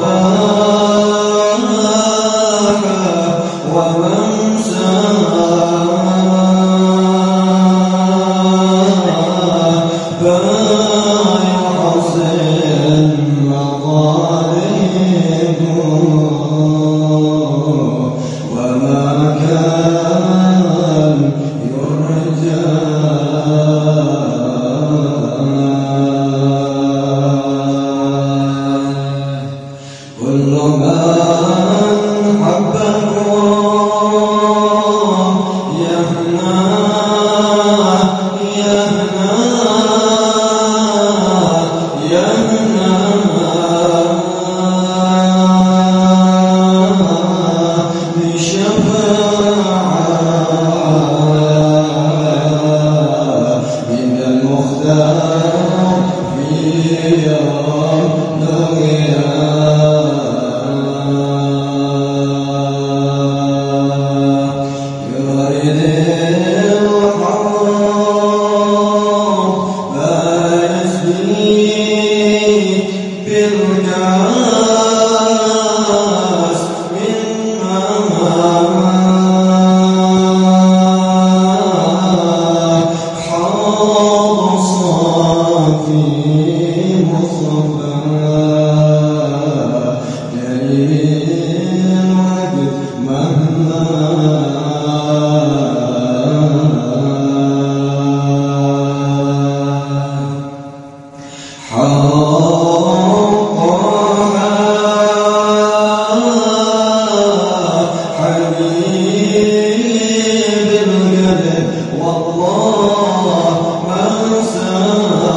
Yeah.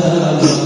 the